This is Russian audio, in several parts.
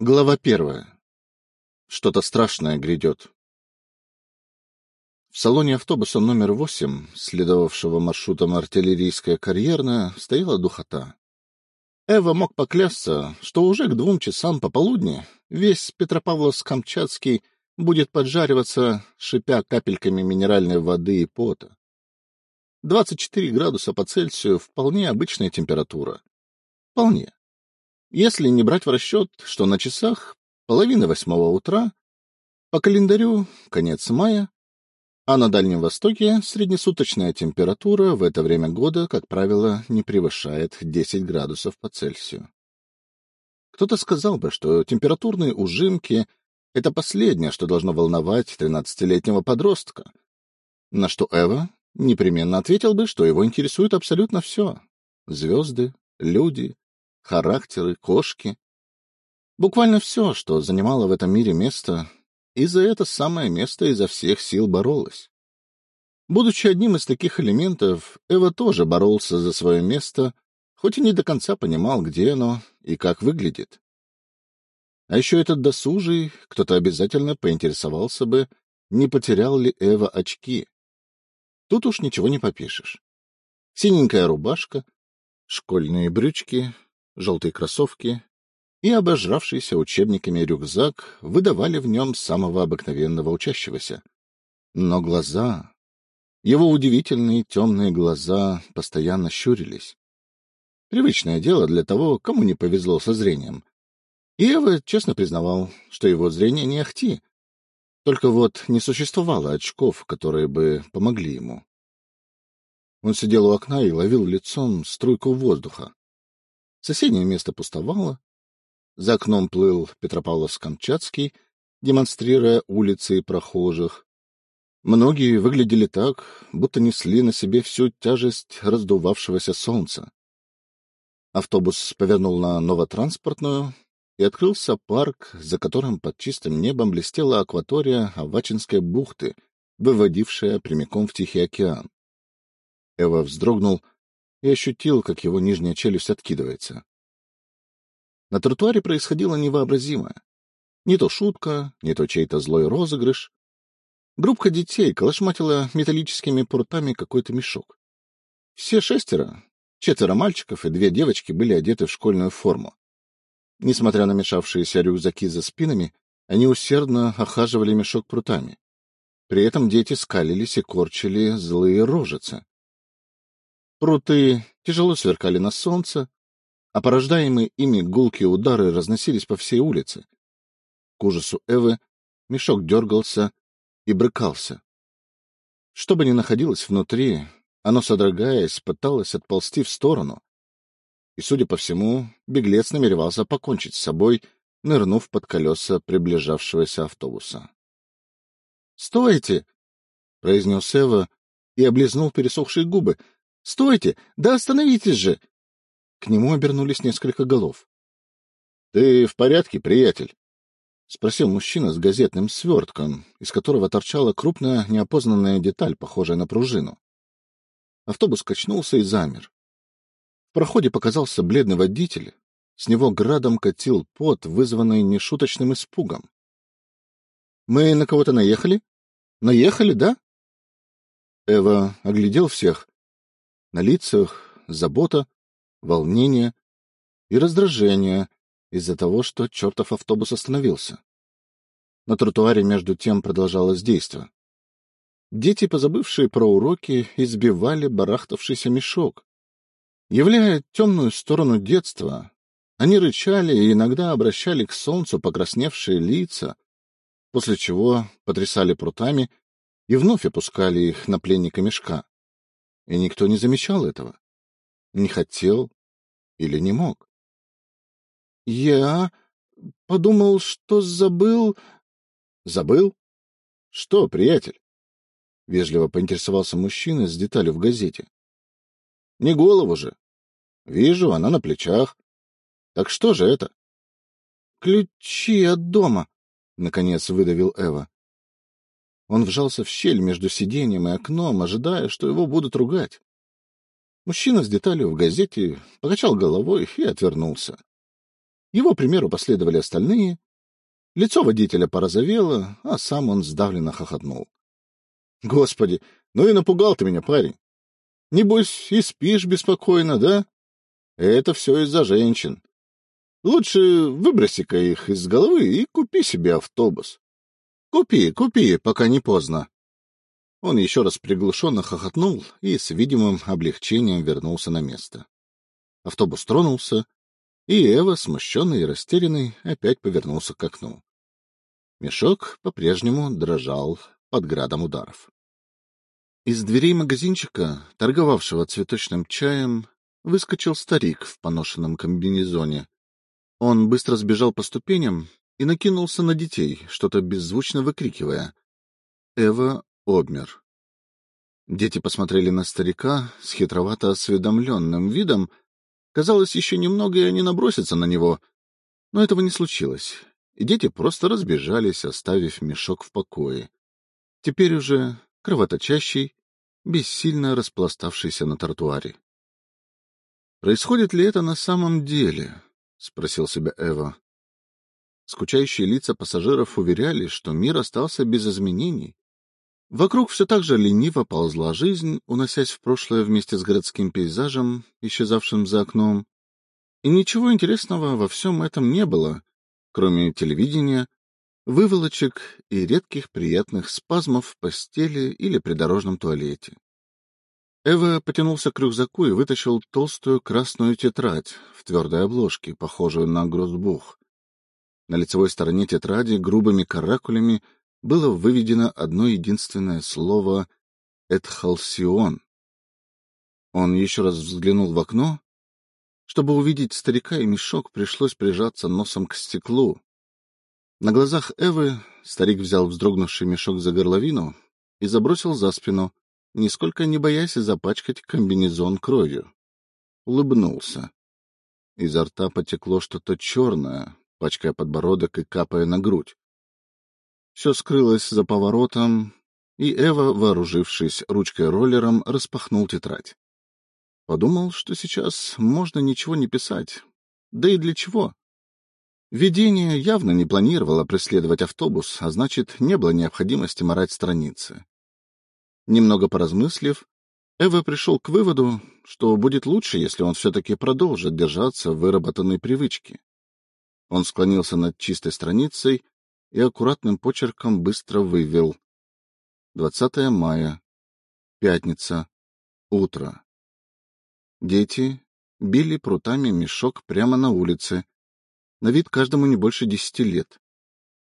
Глава первая. Что-то страшное грядет. В салоне автобуса номер восемь, следовавшего маршрутом артиллерийская карьерная, стояла духота. Эва мог поклясться, что уже к двум часам пополудни весь Петропавловск-Камчатский будет поджариваться, шипя капельками минеральной воды и пота. 24 градуса по Цельсию — вполне обычная температура. Вполне. Если не брать в расчет, что на часах половина восьмого утра, по календарю конец мая, а на Дальнем Востоке среднесуточная температура в это время года, как правило, не превышает 10 градусов по Цельсию. Кто-то сказал бы, что температурные ужимки — это последнее, что должно волновать 13-летнего подростка, на что Эва непременно ответил бы, что его интересует абсолютно все — звезды, люди, характеры, кошки. Буквально все, что занимало в этом мире место, и за это самое место изо всех сил боролось. Будучи одним из таких элементов, Эва тоже боролся за свое место, хоть и не до конца понимал, где оно и как выглядит. А еще этот досужий, кто-то обязательно поинтересовался бы, не потерял ли Эва очки. Тут уж ничего не попишешь. Синенькая рубашка, школьные брючки, желтые кроссовки и обожравшийся учебниками рюкзак выдавали в нем самого обыкновенного учащегося. Но глаза... Его удивительные темные глаза постоянно щурились. Привычное дело для того, кому не повезло со зрением. И Эва честно признавал, что его зрение не ахти. Только вот не существовало очков, которые бы помогли ему. Он сидел у окна и ловил лицом струйку воздуха. Соседнее место пустовало. За окном плыл Петропавловск-Камчатский, демонстрируя улицы и прохожих. Многие выглядели так, будто несли на себе всю тяжесть раздувавшегося солнца. Автобус повернул на новотранспортную, и открылся парк, за которым под чистым небом блестела акватория Авачинской бухты, выводившая прямиком в Тихий океан. Эва вздрогнул — и ощутил, как его нижняя челюсть откидывается. На тротуаре происходило невообразимое. Не то шутка, не то чей-то злой розыгрыш. Группка детей колошматила металлическими пуртами какой-то мешок. Все шестеро, четверо мальчиков и две девочки были одеты в школьную форму. Несмотря на мешавшиеся рюкзаки за спинами, они усердно охаживали мешок прутами. При этом дети скалились и корчили злые рожицы. Пруты тяжело сверкали на солнце, а порождаемые ими гулкие удары разносились по всей улице. К ужасу Эвы мешок дергался и брыкался. Что бы ни находилось внутри, оно, содрогаясь, пыталось отползти в сторону. И, судя по всему, беглец намеревался покончить с собой, нырнув под колеса приближавшегося автобуса. — Стойте! — произнес Эва и облизнул пересохшие губы. Стойте! Да остановитесь же! К нему обернулись несколько голов. — Ты в порядке, приятель? — спросил мужчина с газетным свертком, из которого торчала крупная неопознанная деталь, похожая на пружину. Автобус качнулся и замер. В проходе показался бледный водитель. С него градом катил пот, вызванный нешуточным испугом. — Мы на кого-то наехали? Наехали, да? Эва оглядел всех на лицах забота, волнение и раздражение из-за того, что чертов автобус остановился. На тротуаре между тем продолжалось действо. Дети, позабывшие про уроки, избивали барахтавшийся мешок. Являя темную сторону детства, они рычали и иногда обращали к солнцу покрасневшие лица, после чего потрясали прутами и вновь опускали их на пленника мешка и никто не замечал этого. Не хотел или не мог. — Я подумал, что забыл... — Забыл? Что, приятель? — вежливо поинтересовался мужчина с деталью в газете. — Не голову же. Вижу, она на плечах. Так что же это? — Ключи от дома, — наконец выдавил Эва. Он вжался в щель между сиденьем и окном, ожидая, что его будут ругать. Мужчина с деталью в газете покачал головой и отвернулся. Его примеру последовали остальные. Лицо водителя порозовело, а сам он сдавленно хохотнул. — Господи, ну и напугал ты меня, парень. Небось, и спишь беспокойно, да? Это все из-за женщин. Лучше выброси-ка их из головы и купи себе автобус. Купи, купи, пока не поздно. Он еще раз приглушенно хохотнул и с видимым облегчением вернулся на место. Автобус тронулся, и Эва, смущенный и растерянный, опять повернулся к окну. Мешок по-прежнему дрожал под градом ударов. Из дверей магазинчика, торговавшего цветочным чаем, выскочил старик в поношенном комбинезоне. Он быстро сбежал по ступеням и накинулся на детей, что-то беззвучно выкрикивая. Эва обмер. Дети посмотрели на старика с хитровато осведомленным видом. Казалось, еще немного, и они набросятся на него. Но этого не случилось, и дети просто разбежались, оставив мешок в покое. Теперь уже кровоточащий, бессильно распластавшийся на тротуаре. «Происходит ли это на самом деле?» — спросил себя Эва. Скучающие лица пассажиров уверяли, что мир остался без изменений. Вокруг все так же лениво ползла жизнь, уносясь в прошлое вместе с городским пейзажем, исчезавшим за окном. И ничего интересного во всем этом не было, кроме телевидения, выволочек и редких приятных спазмов в постели или придорожном туалете. Эва потянулся к рюкзаку и вытащил толстую красную тетрадь в твердой обложке, похожую на грозбух. На лицевой стороне тетради грубыми каракулями было выведено одно единственное слово «Эдхалсион». Он еще раз взглянул в окно. Чтобы увидеть старика и мешок, пришлось прижаться носом к стеклу. На глазах Эвы старик взял вздрогнувший мешок за горловину и забросил за спину, нисколько не боясь запачкать комбинезон кровью. Улыбнулся. Изо рта потекло что-то черное, пачкая подбородок и капая на грудь. Все скрылось за поворотом, и Эва, вооружившись ручкой-роллером, распахнул тетрадь. Подумал, что сейчас можно ничего не писать. Да и для чего? Видение явно не планировало преследовать автобус, а значит, не было необходимости морать страницы. Немного поразмыслив, Эва пришел к выводу, что будет лучше, если он все-таки продолжит держаться выработанной привычки. Он склонился над чистой страницей и аккуратным почерком быстро вывел. 20 мая. Пятница. Утро. Дети били прутами мешок прямо на улице. На вид каждому не больше десяти лет.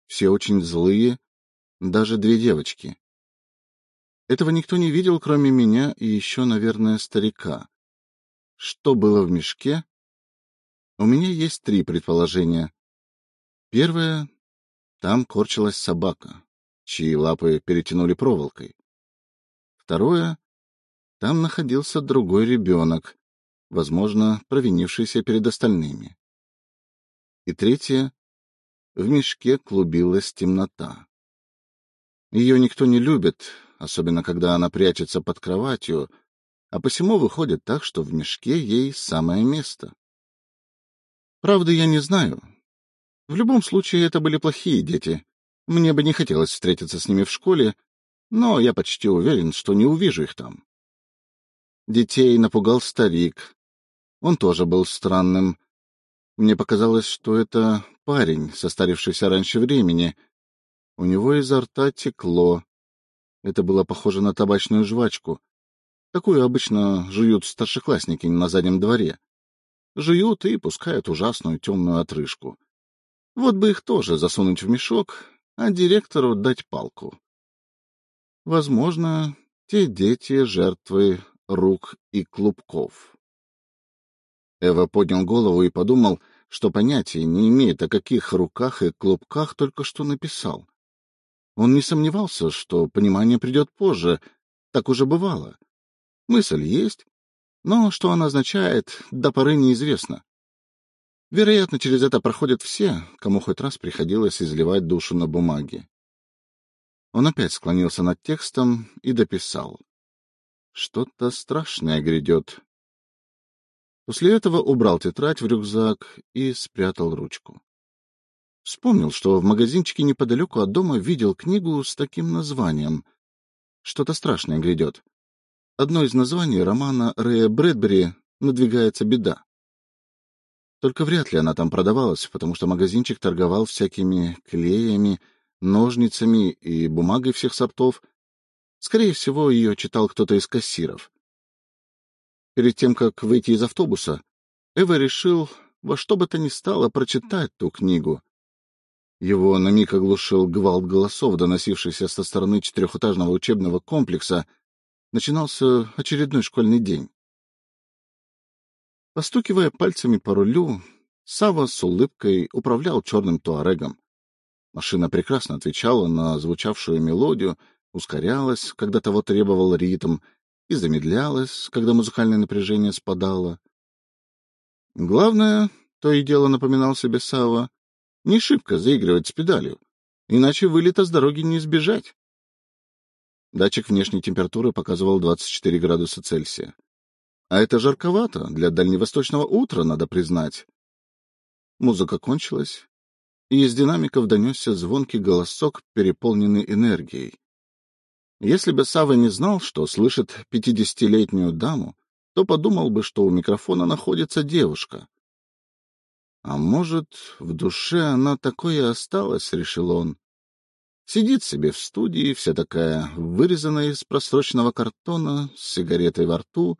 Все очень злые, даже две девочки. Этого никто не видел, кроме меня и еще, наверное, старика. Что было в мешке? У меня есть три предположения. Первое — там корчилась собака, чьи лапы перетянули проволокой. Второе — там находился другой ребенок, возможно, провинившийся перед остальными. И третье — в мешке клубилась темнота. Ее никто не любит, особенно когда она прячется под кроватью, а посему выходит так, что в мешке ей самое место. Правда, я не знаю. В любом случае, это были плохие дети. Мне бы не хотелось встретиться с ними в школе, но я почти уверен, что не увижу их там. Детей напугал старик. Он тоже был странным. Мне показалось, что это парень, состарившийся раньше времени. У него изо рта текло, это было похоже на табачную жвачку. Такую обычно жуют старшеклассники на заднем дворе. Жуют и пускают ужасную темную отрыжку. Вот бы их тоже засунуть в мешок, а директору дать палку. Возможно, те дети — жертвы рук и клубков. Эва поднял голову и подумал, что понятия не имеет, о каких руках и клубках только что написал. Он не сомневался, что понимание придет позже. Так уже бывало. Мысль есть, но что она означает, до поры неизвестно. Вероятно, через это проходят все, кому хоть раз приходилось изливать душу на бумаге. Он опять склонился над текстом и дописал. Что-то страшное грядет. После этого убрал тетрадь в рюкзак и спрятал ручку. Вспомнил, что в магазинчике неподалеку от дома видел книгу с таким названием. Что-то страшное грядет. Одно из названий романа Рэя Брэдбери «Надвигается беда». Только вряд ли она там продавалась, потому что магазинчик торговал всякими клеями, ножницами и бумагой всех сортов. Скорее всего, ее читал кто-то из кассиров. Перед тем, как выйти из автобуса, Эва решил во что бы то ни стало прочитать ту книгу. Его на миг оглушил гвалт голосов, доносившийся со стороны четырехэтажного учебного комплекса. Начинался очередной школьный день. Постукивая пальцами по рулю, Сава с улыбкой управлял черным туарегом. Машина прекрасно отвечала на звучавшую мелодию, ускорялась, когда того требовал ритм — и замедлялась, когда музыкальное напряжение спадало. Главное, то и дело напоминал себе Сава, не шибко заигрывать с педалью, иначе вылета с дороги не избежать. Датчик внешней температуры показывал 24 градуса Цельсия. А это жарковато для дальневосточного утра, надо признать. Музыка кончилась, и из динамиков донесся звонкий голосок, переполненный энергией. Если бы Сава не знал, что слышит пятидесятилетнюю даму, то подумал бы, что у микрофона находится девушка. А может, в душе она такое и осталась, решил он. Сидит себе в студии, вся такая вырезанная из просроченного картона, с сигаретой во рту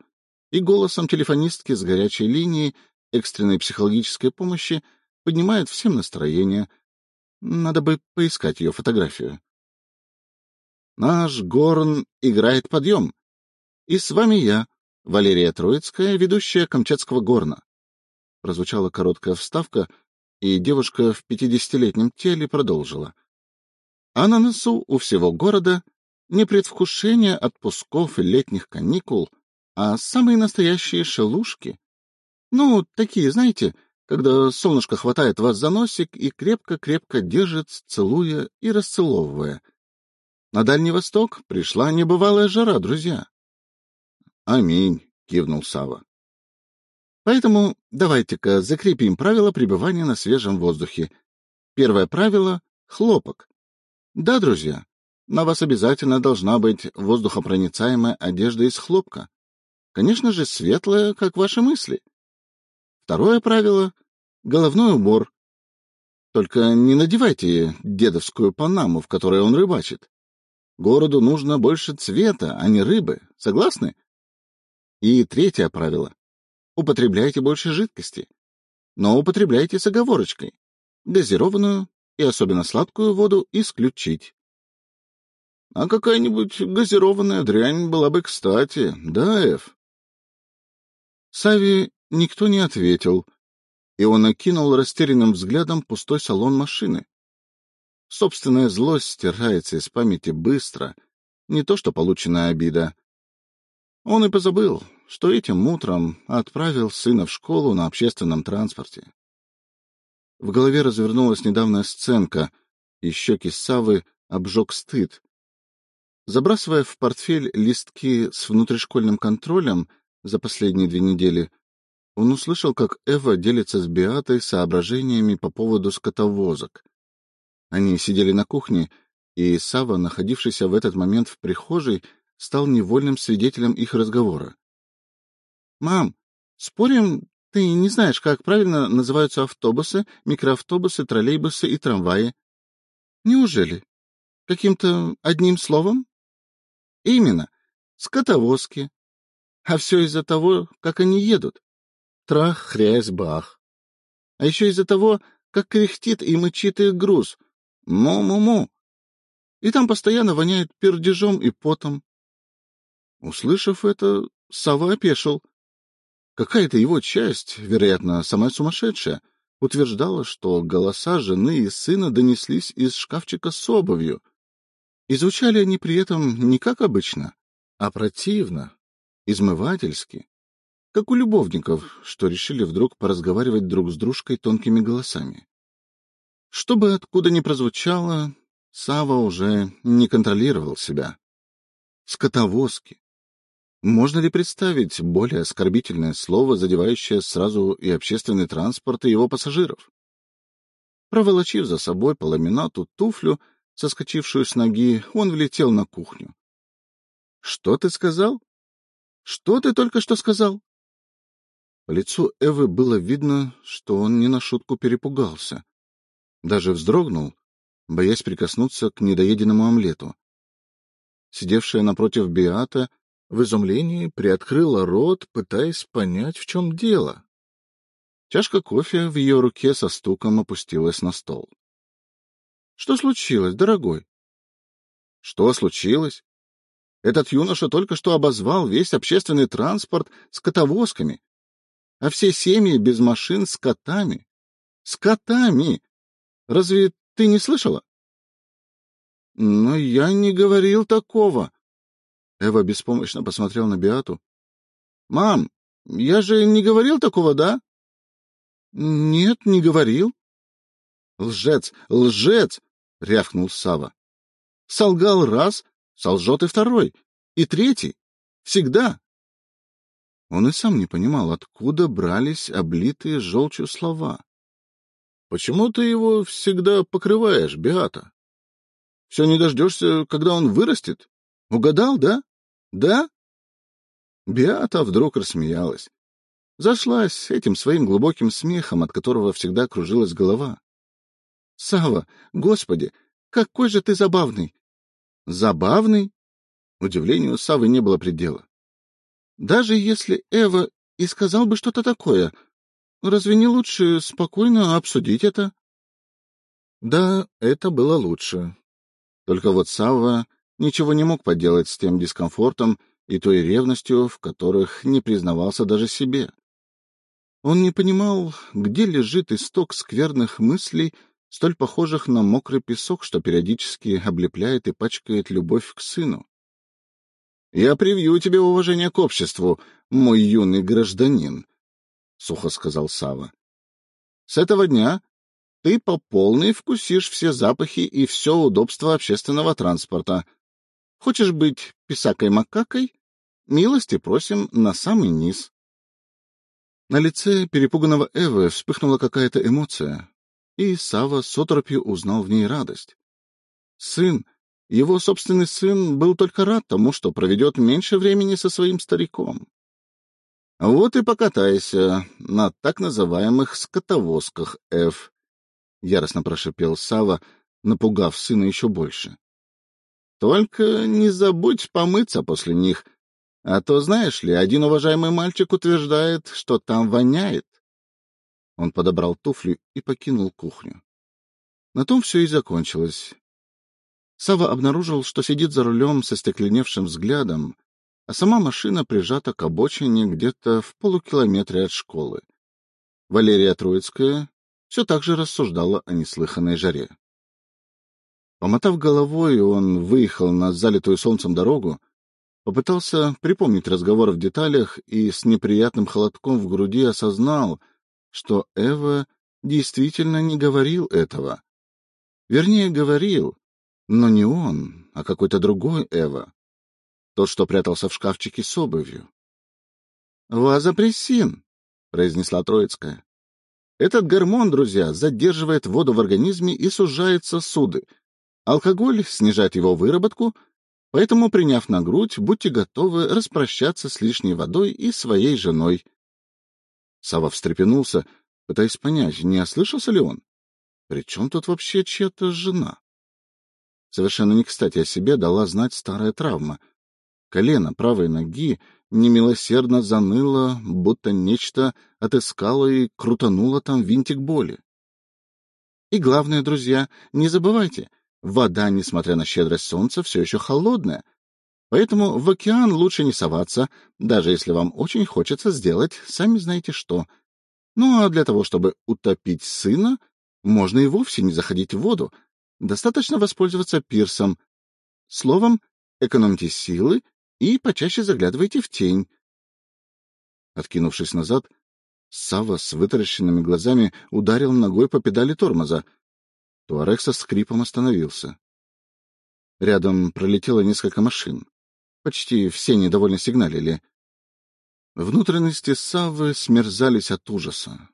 и голосом телефонистки с горячей линии экстренной психологической помощи поднимает всем настроение. Надо бы поискать ее фотографию. Наш Горн играет подъем. И с вами я, Валерия Троицкая, ведущая Камчатского горна. Прозвучала короткая вставка, и девушка в пятидесятилетнем теле продолжила. А на носу у всего города не предвкушение отпусков и летних каникул, а самые настоящие шелушки. Ну, такие, знаете, когда солнышко хватает вас за носик и крепко-крепко держит, целуя и расцеловывая — на Дальний Восток пришла небывалая жара, друзья. — Аминь, — кивнул Сава. Поэтому давайте-ка закрепим правила пребывания на свежем воздухе. Первое правило — хлопок. Да, друзья, на вас обязательно должна быть воздухопроницаемая одежда из хлопка. Конечно же, светлая, как ваши мысли. Второе правило — головной убор. Только не надевайте дедовскую панаму, в которой он рыбачит. Городу нужно больше цвета, а не рыбы. Согласны? И третье правило. Употребляйте больше жидкости. Но употребляйте с оговорочкой. Газированную и особенно сладкую воду исключить. А какая-нибудь газированная дрянь была бы кстати, да, Эф? Сави никто не ответил, и он окинул растерянным взглядом пустой салон машины. Собственная злость стирается из памяти быстро, не то что полученная обида. Он и позабыл, что этим утром отправил сына в школу на общественном транспорте. В голове развернулась недавняя сценка, и щеки Савы обжег стыд. Забрасывая в портфель листки с внутришкольным контролем за последние две недели, он услышал, как Эва делится с Беатой соображениями по поводу скотовозок. Они сидели на кухне, и Сава, находившийся в этот момент в прихожей, стал невольным свидетелем их разговора. — Мам, спорим, ты не знаешь, как правильно называются автобусы, микроавтобусы, троллейбусы и трамваи? — Неужели? Каким-то одним словом? — Именно. Скотовозки. А все из-за того, как они едут. Трах, хрясь, бах. А еще из-за того, как кряхтит и мычит их груз — Му-му-му. И там постоянно воняет пердежом и потом. Услышав это, сова опешил. Какая-то его часть, вероятно, самая сумасшедшая, утверждала, что голоса жены и сына донеслись из шкафчика с обувью. И звучали они при этом не как обычно, а противно, измывательски, как у любовников, что решили вдруг поразговаривать друг с дружкой тонкими голосами. Что бы откуда ни прозвучало, Сава уже не контролировал себя. Скотовозки. Можно ли представить более оскорбительное слово, задевающее сразу и общественный транспорт, и его пассажиров? Проволочив за собой по ламинату туфлю, соскочившую с ноги, он влетел на кухню. — Что ты сказал? Что ты только что сказал? По лицу Эвы было видно, что он не на шутку перепугался. Даже вздрогнул, боясь прикоснуться к недоеденному омлету. Сидевшая напротив Биата в изумлении приоткрыла рот, пытаясь понять, в чем дело. Чашка кофе в ее руке со стуком опустилась на стол. — Что случилось, дорогой? — Что случилось? Этот юноша только что обозвал весь общественный транспорт скотовозками, а все семьи без машин с котами. С котами! Разве ты не слышала? — Но я не говорил такого, Эва беспомощно посмотрел на Биату. — Мам, я же не говорил такого, да? — Нет, не говорил. — Лжец, лжец! — рявкнул Сава. Солгал раз, солжет и второй, и третий. Всегда. Он и сам не понимал, откуда брались облитые желчью слова. — Почему ты его всегда покрываешь, Биата? Все не дождешься, когда он вырастет? Угадал, да? Да? Биата вдруг рассмеялась. Зашлась этим своим глубоким смехом, от которого всегда кружилась голова. — Сава, господи, какой же ты забавный! — Забавный? Удивлению Савы не было предела. — Даже если Эва и сказал бы что-то такое, разве не лучше спокойно обсудить это? Да, это было лучше. Только вот Савва ничего не мог поделать с тем дискомфортом и той ревностью, в которых не признавался даже себе. Он не понимал, где лежит исток скверных мыслей, столь похожих на мокрый песок, что периодически облепляет и пачкает любовь к сыну. — Я привью тебе уважение к обществу, мой юный гражданин, — сухо сказал Сава. С этого дня ты по полной вкусишь все запахи и все удобства общественного транспорта — Хочешь быть писакой-макакой? Милости просим на самый низ. На лице перепуганного Эвы вспыхнула какая-то эмоция, и Сава с оторопью узнал в ней радость. Сын, его собственный сын, был только рад тому, что проведет меньше времени со своим стариком. — Вот и покатайся на так называемых скотовозках, Эв, — яростно прошипел Сава, напугав сына еще больше. Только не забудь помыться после них, а то, знаешь ли, один уважаемый мальчик утверждает, что там воняет. Он подобрал туфли и покинул кухню. На том все и закончилось. Сава обнаружил, что сидит за рулем со стекленевшим взглядом, а сама машина прижата к обочине где-то в полукилометре от школы. Валерия Троицкая все так же рассуждала о неслыханной жаре. Помотав головой, он выехал на залитую солнцем дорогу, попытался припомнить разговор в деталях и с неприятным холодком в груди осознал, что Эва действительно не говорил этого. Вернее, говорил, но не он, а какой-то другой Эва. Тот, что прятался в шкафчике с обувью. — Вазопрессин, — произнесла Троицкая. — Этот гормон, друзья, задерживает воду в организме и сужает сосуды, Алкоголь снижает его выработку, поэтому, приняв на грудь, будьте готовы распрощаться с лишней водой и своей женой. Сава встрепенулся, пытаясь понять, не ослышался ли он. При чем тут вообще чья-то жена? Совершенно не кстати о себе дала знать старая травма. Колено правой ноги немилосердно заныло, будто нечто отыскало и крутануло там винтик боли. И главное, друзья, не забывайте, Вода, несмотря на щедрость солнца, все еще холодная, поэтому в океан лучше не соваться, даже если вам очень хочется сделать сами знаете что. Ну а для того, чтобы утопить сына, можно и вовсе не заходить в воду, достаточно воспользоваться пирсом. Словом, экономьте силы и почаще заглядывайте в тень. Откинувшись назад, Сава с вытаращенными глазами ударил ногой по педали тормоза — Туарек со скрипом остановился. Рядом пролетело несколько машин. Почти все недовольно сигналили. Внутренности Саввы смерзались от ужаса.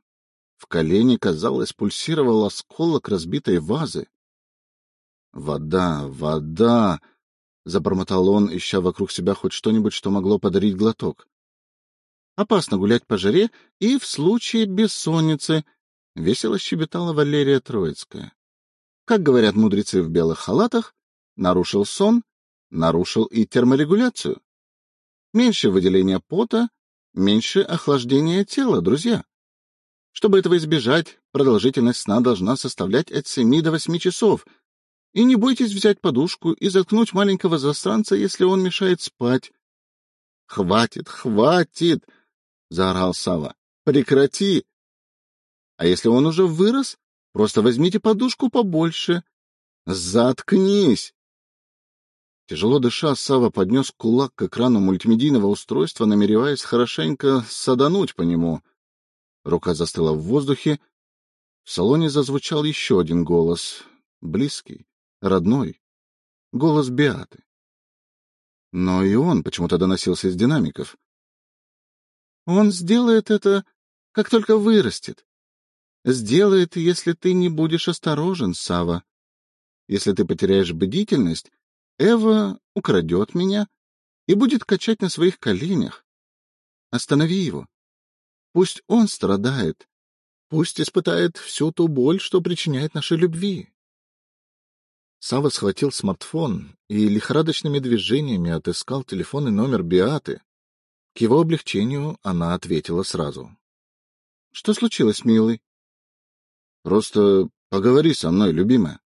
В колене, казалось, пульсировал осколок разбитой вазы. «Вода, вода!» — забормотал он, ища вокруг себя хоть что-нибудь, что могло подарить глоток. «Опасно гулять по жаре и в случае бессонницы», — весело щебетала Валерия Троицкая. Как говорят мудрецы в белых халатах, нарушил сон, нарушил и терморегуляцию. Меньше выделения пота, меньше охлаждения тела, друзья. Чтобы этого избежать, продолжительность сна должна составлять от 7 до 8 часов. И не бойтесь взять подушку и заткнуть маленького застранца, если он мешает спать. — Хватит, хватит! — заорал Сава. Прекрати! А если он уже вырос, просто возьмите подушку побольше. Заткнись! Тяжело дыша, Сава поднес кулак к экрану мультимедийного устройства, намереваясь хорошенько садануть по нему — Рука застыла в воздухе. В салоне зазвучал еще один голос, близкий, родной, голос Беаты. Но и он почему-то доносился из динамиков. Он сделает это, как только вырастет. Сделает, если ты не будешь осторожен, Сава. Если ты потеряешь бдительность, Эва украдет меня и будет качать на своих коленях. Останови его. Пусть он страдает. Пусть испытает всю ту боль, что причиняет нашей любви. Сава схватил смартфон и лихорадочными движениями отыскал телефонный номер Биаты. К его облегчению она ответила сразу. — Что случилось, милый? — Просто поговори со мной, любимая.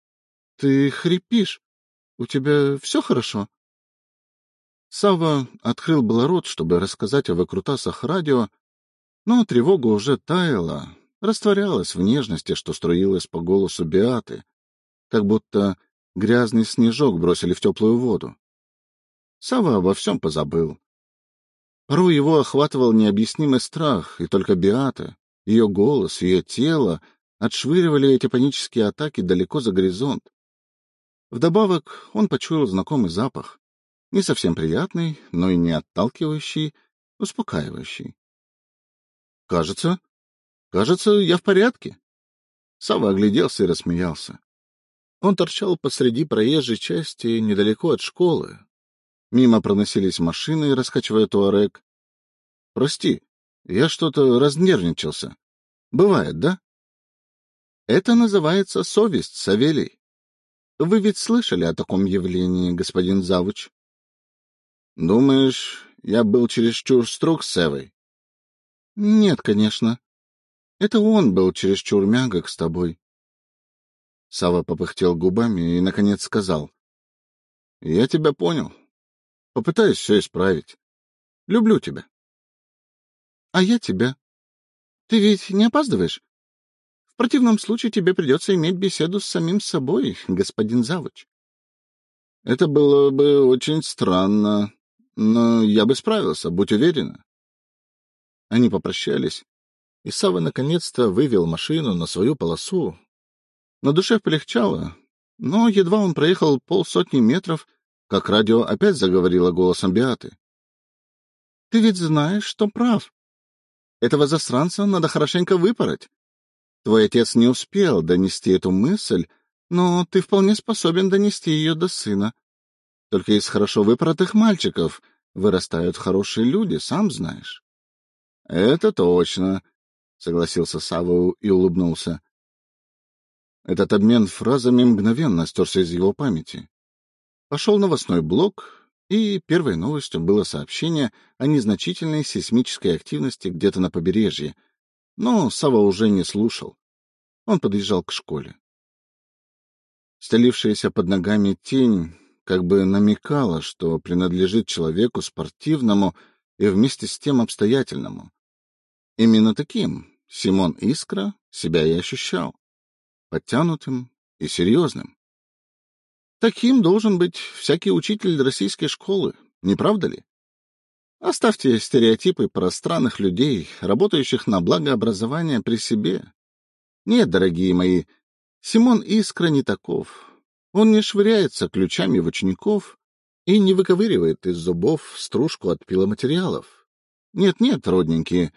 — Ты хрипишь. У тебя все хорошо? Сава открыл было рот, чтобы рассказать о выкрутасах радио, но тревога уже таяла, растворялась в нежности, что струилась по голосу Беаты, как будто грязный снежок бросили в теплую воду. Сава обо всем позабыл. Порой его охватывал необъяснимый страх, и только Беата, ее голос, ее тело отшвыривали эти панические атаки далеко за горизонт. Вдобавок он почуял знакомый запах, не совсем приятный, но и не отталкивающий, успокаивающий. Кажется, кажется, я в порядке. Сава огляделся и рассмеялся. Он торчал посреди проезжей части недалеко от школы. Мимо проносились машины, раскачивая туарек. — Прости, я что-то разнервничался. Бывает, да? — Это называется совесть, Савелий. Вы ведь слышали о таком явлении, господин Завуч? — Думаешь, я был чересчур строг с Эвой? Нет, конечно. Это он был чересчур мягок с тобой. Сава попыхтел губами и, наконец, сказал. — Я тебя понял. Попытаюсь все исправить. Люблю тебя. — А я тебя. Ты ведь не опаздываешь? Противном случае тебе придется иметь беседу с самим собой, господин Завуч. — Это было бы очень странно, но я бы справился, будь уверена. Они попрощались, и Сава наконец-то вывел машину на свою полосу. На душе полегчало, но едва он проехал полсотни метров, как радио опять заговорило голосом Биаты. — Ты ведь знаешь, что прав. Этого засранца надо хорошенько выпороть. Твой отец не успел донести эту мысль, но ты вполне способен донести ее до сына. Только из хорошо выпоротых мальчиков вырастают хорошие люди, сам знаешь. — Это точно, — согласился Саву и улыбнулся. Этот обмен фразами мгновенно стерся из его памяти. Пошел новостной блок, и первой новостью было сообщение о незначительной сейсмической активности где-то на побережье. Но Сава уже не слушал. Он подъезжал к школе. Стелившаяся под ногами тень как бы намекала, что принадлежит человеку спортивному и вместе с тем обстоятельному. Именно таким Симон Искра себя и ощущал. Подтянутым и серьезным. Таким должен быть всякий учитель российской школы, не правда ли? Оставьте стереотипы про странных людей, работающих на благо образования при себе. Нет, дорогие мои, Симон Искра не таков. Он не швыряется ключами в учеников и не выковыривает из зубов стружку от пиломатериалов. Нет-нет, родненькие,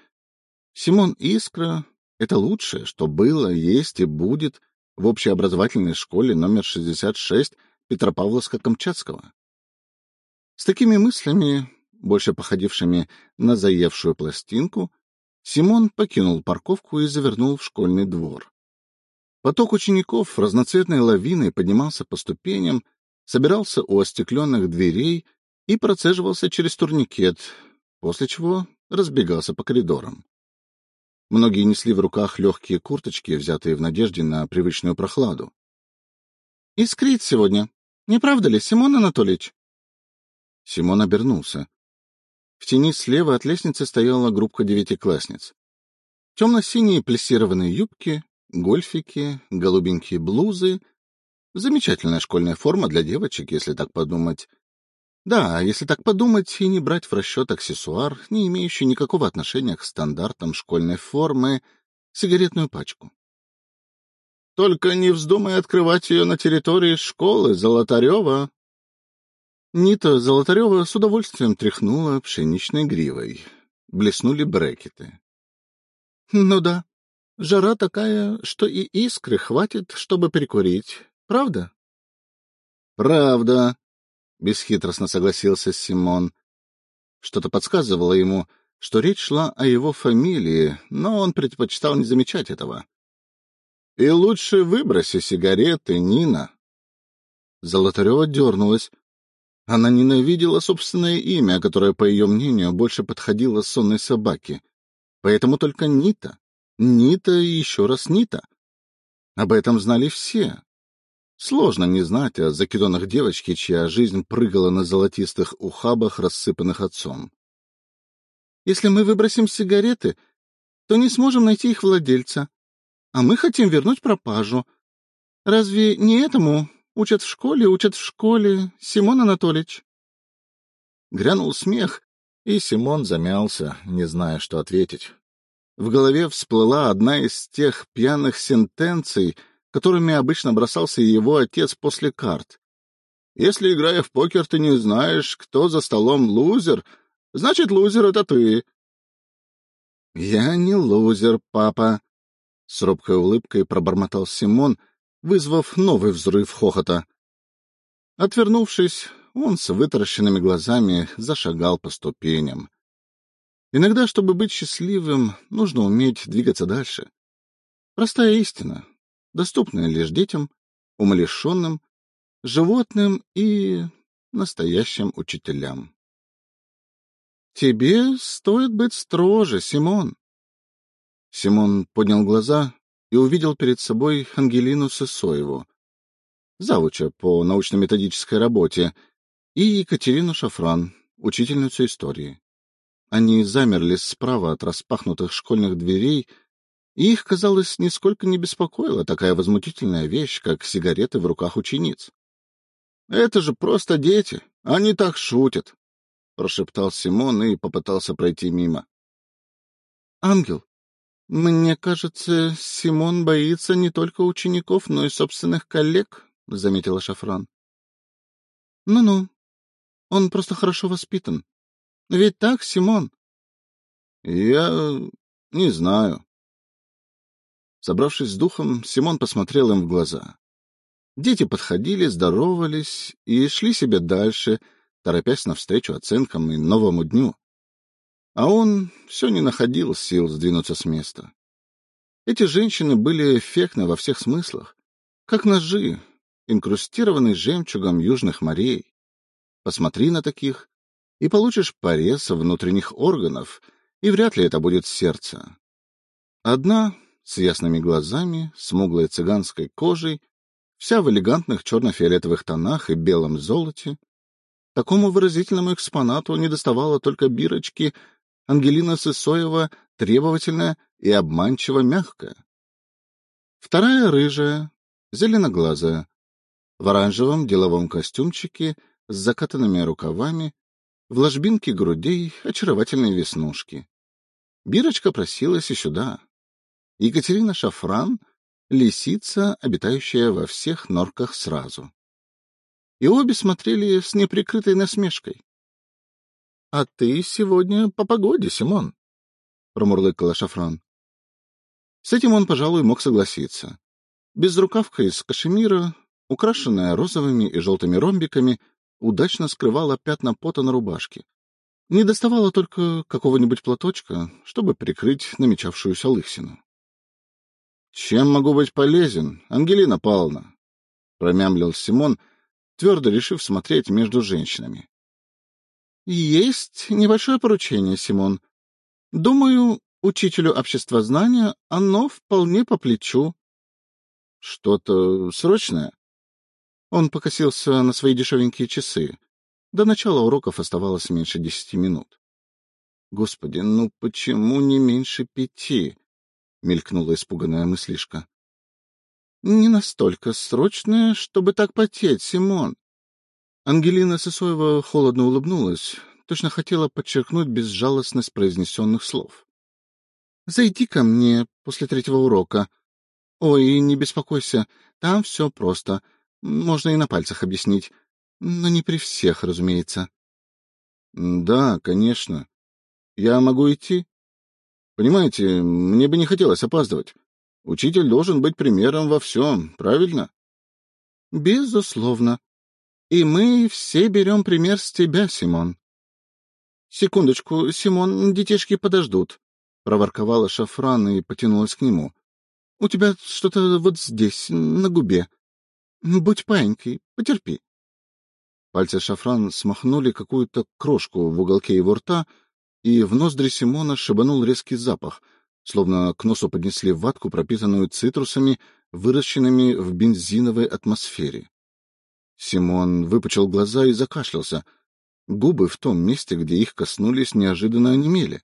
Симон Искра — это лучшее, что было, есть и будет в общеобразовательной школе номер 66 Петропавловска-Камчатского. С такими мыслями, больше походившими на заевшую пластинку, Симон покинул парковку и завернул в школьный двор. Поток учеников разноцветной лавиной поднимался по ступеням, собирался у остекленных дверей и процеживался через турникет, после чего разбегался по коридорам. Многие несли в руках легкие курточки, взятые в надежде на привычную прохладу. — Искрит сегодня. Не правда ли, Симон Анатольевич? Симон обернулся. В тени слева от лестницы стояла группка девятиклассниц. Темно-синие плессированные юбки, гольфики, голубенькие блузы. Замечательная школьная форма для девочек, если так подумать. Да, если так подумать и не брать в расчет аксессуар, не имеющий никакого отношения к стандартам школьной формы, сигаретную пачку. Только не вздумай открывать ее на территории школы Золотарева, Нита Золотарева с удовольствием тряхнула пшеничной гривой. Блеснули брекеты. — Ну да, жара такая, что и искры хватит, чтобы перекурить. Правда? — Правда, — бесхитростно согласился Симон. Что-то подсказывало ему, что речь шла о его фамилии, но он предпочитал не замечать этого. — И лучше выброси сигареты, Нина. Золотарева дернулась. Она ненавидела собственное имя, которое, по ее мнению, больше подходило сонной собаке. Поэтому только Нита. Нита и еще раз Нита. Об этом знали все. Сложно не знать о закидонах девочки, чья жизнь прыгала на золотистых ухабах, рассыпанных отцом. Если мы выбросим сигареты, то не сможем найти их владельца. А мы хотим вернуть пропажу. Разве не этому Учат в школе, учат в школе, Симон Анатольевич. Грянул смех, и Симон замялся, не зная, что ответить. В голове всплыла одна из тех пьяных сентенций, которыми обычно бросался его отец после карт. «Если, играя в покер, ты не знаешь, кто за столом лузер, значит, лузер — это ты». «Я не лузер, папа», — с робкой улыбкой пробормотал Симон — вызвав новый взрыв хохота. Отвернувшись, он с вытаращенными глазами зашагал по ступеням. Иногда, чтобы быть счастливым, нужно уметь двигаться дальше. Простая истина, доступная лишь детям, умалишенным, животным и настоящим учителям. «Тебе стоит быть строже, Симон». Симон поднял глаза и увидел перед собой Ангелину Сысоеву, завуча по научно-методической работе, и Екатерину Шафран, учительницу истории. Они замерли справа от распахнутых школьных дверей, и их, казалось, нисколько не беспокоила такая возмутительная вещь, как сигареты в руках учениц. — Это же просто дети, они так шутят, — прошептал Симон и попытался пройти мимо. — Ангел, «Мне кажется, Симон боится не только учеников, но и собственных коллег», — заметила Шафран. «Ну-ну, он просто хорошо воспитан. Ведь так, Симон?» «Я не знаю». Собравшись с духом, Симон посмотрел им в глаза. Дети подходили, здоровались и шли себе дальше, торопясь навстречу оценкам и новому дню. А он все не находил сил сдвинуться с места. Эти женщины были эффектны во всех смыслах, как ножи, инкрустированные жемчугом южных морей. Посмотри на таких, и получишь порез внутренних органов, и вряд ли это будет сердце. Одна с ясными глазами, смуглой цыганской кожей, вся в элегантных черно-фиолетовых тонах и белом золоте. Такому выразительному экспонату недоставало только бирочки Ангелина Сысоева требовательная и обманчиво мягкая. Вторая рыжая, зеленоглазая, в оранжевом деловом костюмчике с закатанными рукавами, в ложбинке грудей очаровательные веснушки. Бирочка просилась и сюда. Екатерина Шафран — лисица, обитающая во всех норках сразу. и обе смотрели с неприкрытой насмешкой. — А ты сегодня по погоде, Симон, — промурлыкала Шафран. С этим он, пожалуй, мог согласиться. Безрукавка из кашемира, украшенная розовыми и желтыми ромбиками, удачно скрывала пятна пота на рубашке. Не доставало только какого-нибудь платочка, чтобы прикрыть намечавшуюся лысину. — Чем могу быть полезен, Ангелина Павловна? — промямлил Симон, твердо решив смотреть между женщинами. — Есть небольшое поручение, Симон. Думаю, учителю обществознания оно вполне по плечу. — Что-то срочное? Он покосился на свои дешевенькие часы. До начала уроков оставалось меньше десяти минут. «Господи, ну почему не меньше пяти?» — мелькнула испуганная мыслишка. «Не настолько срочное, чтобы так потеть, Симон». Ангелина Сысоева холодно улыбнулась, точно хотела подчеркнуть безжалостность произнесенных слов. «Зайди ко мне после третьего урока. Ой, не беспокойся, там все просто. Можно и на пальцах объяснить. Но не при всех, разумеется. — Да, конечно. Я могу идти? Понимаете, мне бы не хотелось опаздывать. Учитель должен быть примером во всем, правильно? — Безусловно. И мы все берем пример с тебя, Симон. — Секундочку, Симон, детишки подождут, — проворковала Шафран и потянулась к нему. — У тебя что-то вот здесь, на губе. Будь паинькой, потерпи. Пальцы Шафран смахнули какую-то крошку в уголке его рта, и в ноздри Симона шибанул резкий запах, словно к носу поднесли ватку, пропитанную цитрусами, выращенными в бензиновой атмосфере. Симон выпучил глаза и закашлялся. Губы в том месте, где их коснулись, неожиданно онемели.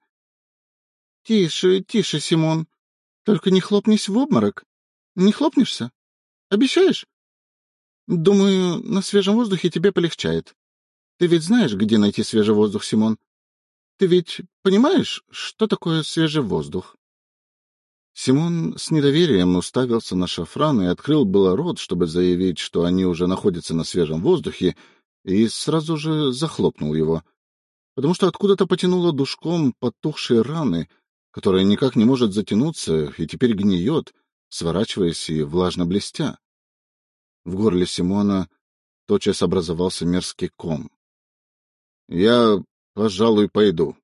— Тише, тише, Симон. Только не хлопнись в обморок. Не хлопнешься? Обещаешь? Думаю, на свежем воздухе тебе полегчает. Ты ведь знаешь, где найти свежий воздух, Симон? Ты ведь понимаешь, что такое свежий воздух? Симон с недоверием уставился на шафран и открыл было рот, чтобы заявить, что они уже находятся на свежем воздухе, и сразу же захлопнул его, потому что откуда-то потянуло душком потухшие раны, которая никак не может затянуться и теперь гниет, сворачиваясь и влажно блестя. В горле Симона тотчас образовался мерзкий ком. — Я, пожалуй, пойду.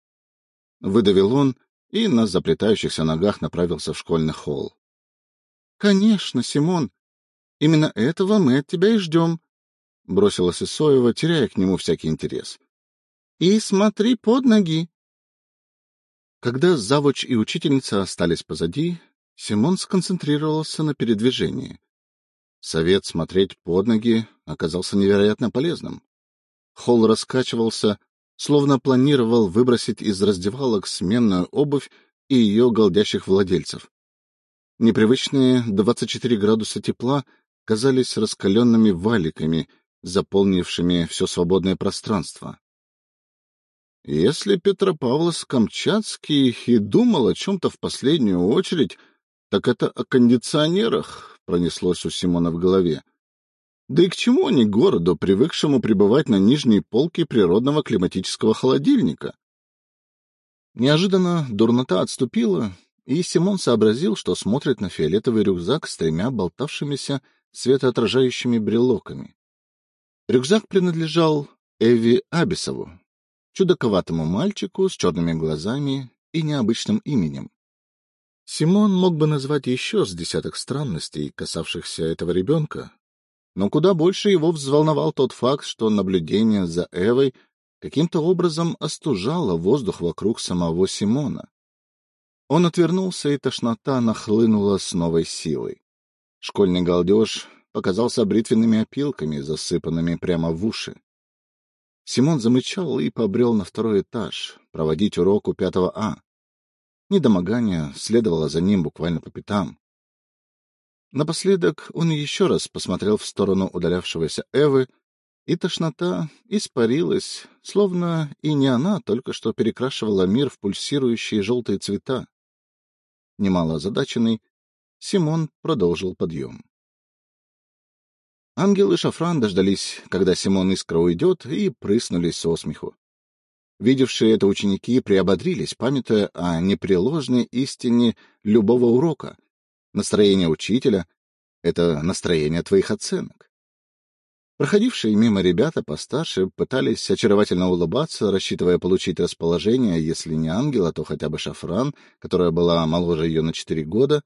Выдавил он и на заплетающихся ногах направился в школьный холл. — Конечно, Симон. Именно этого мы от тебя и ждем, — бросила Сысоева, теряя к нему всякий интерес. — И смотри под ноги. Когда завуч и учительница остались позади, Симон сконцентрировался на передвижении. Совет смотреть под ноги оказался невероятно полезным. Холл раскачивался, словно планировал выбросить из раздевалок сменную обувь и ее голдящих владельцев. Непривычные 24 градуса тепла казались раскаленными валиками, заполнившими все свободное пространство. Если Петропавловск-Камчатский и думал о чем-то в последнюю очередь, так это о кондиционерах, — пронеслось у Симона в голове. Да и к чему они городу, привыкшему пребывать на нижней полке природного климатического холодильника? Неожиданно дурнота отступила, и Симон сообразил, что смотрит на фиолетовый рюкзак с тремя болтавшимися светоотражающими брелоками. Рюкзак принадлежал Эви Абисову, чудаковатому мальчику с черными глазами и необычным именем. Симон мог бы назвать еще с десяток странностей, касавшихся этого ребенка, но куда больше его взволновал тот факт, что наблюдение за Эвой каким-то образом остужало воздух вокруг самого Симона. Он отвернулся, и тошнота нахлынула с новой силой. Школьный галдеж показался бритвенными опилками, засыпанными прямо в уши. Симон замычал и побрел на второй этаж, проводить урок у пятого А. Недомогание следовало за ним буквально по пятам. Напоследок он еще раз посмотрел в сторону удалявшегося Эвы, и тошнота испарилась, словно и не она только что перекрашивала мир в пульсирующие желтые цвета. Немало озадаченный, Симон продолжил подъем. Ангел и Шафран дождались, когда Симон Искра уйдет, и прыснули со смеху. Видевшие это ученики приободрились, памятуя о непреложной истине любого урока. Настроение учителя — это настроение твоих оценок. Проходившие мимо ребята постарше пытались очаровательно улыбаться, рассчитывая получить расположение, если не ангела, то хотя бы шафран, которая была моложе ее на четыре года.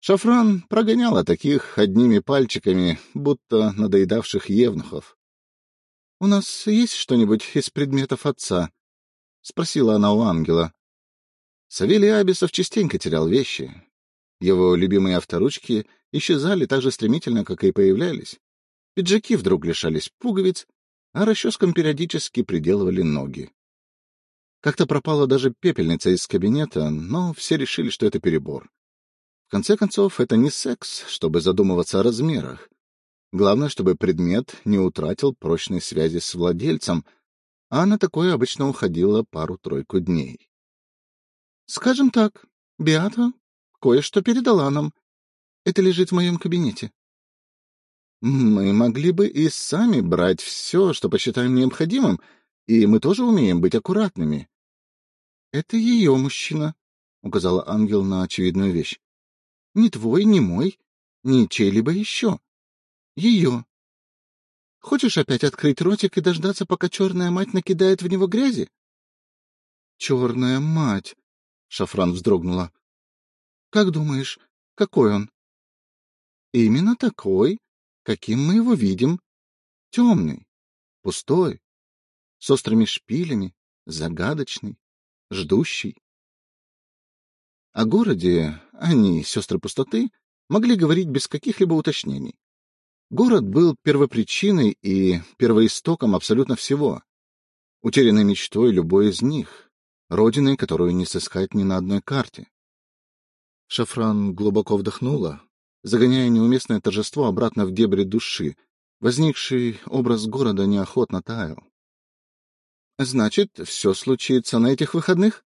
Шафран прогоняла таких одними пальчиками, будто надоедавших евнухов. — У нас есть что-нибудь из предметов отца? — спросила она у ангела. Савелий Абисов частенько терял вещи. Его любимые авторучки исчезали так же стремительно, как и появлялись. Пиджаки вдруг лишались пуговиц, а расческам периодически приделывали ноги. Как-то пропала даже пепельница из кабинета, но все решили, что это перебор. В конце концов, это не секс, чтобы задумываться о размерах. Главное, чтобы предмет не утратил прочной связи с владельцем, а на такое обычно уходило пару-тройку дней. — Скажем так, Биата кое-что передала нам. Это лежит в моем кабинете. Мы могли бы и сами брать все, что посчитаем необходимым, и мы тоже умеем быть аккуратными. — Это ее мужчина, — указала ангел на очевидную вещь. — Не твой, не мой, ни чей-либо еще. Ее. Хочешь опять открыть ротик и дождаться, пока черная мать накидает в него грязи? — Черная мать! — Шафран вздрогнула. — Как думаешь, какой он? — Именно такой, каким мы его видим. Темный, пустой, с острыми шпилями, загадочный, ждущий. О городе они, сестры пустоты, могли говорить без каких-либо уточнений. Город был первопричиной и первоистоком абсолютно всего, утерянной мечтой любой из них, родиной, которую не сыскать ни на одной карте. Шафран глубоко вдохнула, загоняя неуместное торжество обратно в дебри души. Возникший образ города неохотно таял. — Значит, все случится на этих выходных?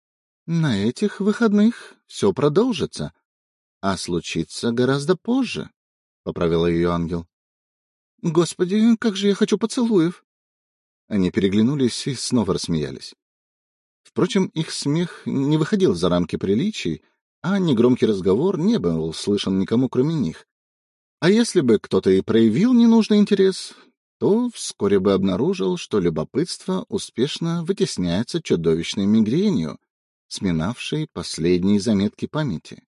— На этих выходных все продолжится, а случится гораздо позже, — поправила ее ангел. — Господи, как же я хочу поцелуев! Они переглянулись и снова рассмеялись. Впрочем, их смех не выходил за рамки приличий, а негромкий разговор не был слышен никому, кроме них. А если бы кто-то и проявил ненужный интерес, то вскоре бы обнаружил, что любопытство успешно вытесняется чудовищной мигренью, сминавшей последние заметки памяти.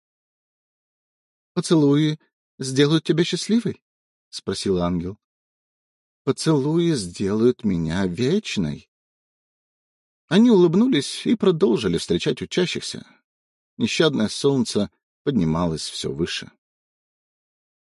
— Поцелуи сделают тебя счастливой? — спросил ангел. — Поцелуи сделают меня вечной. Они улыбнулись и продолжили встречать учащихся, Нещадное солнце поднималось все выше.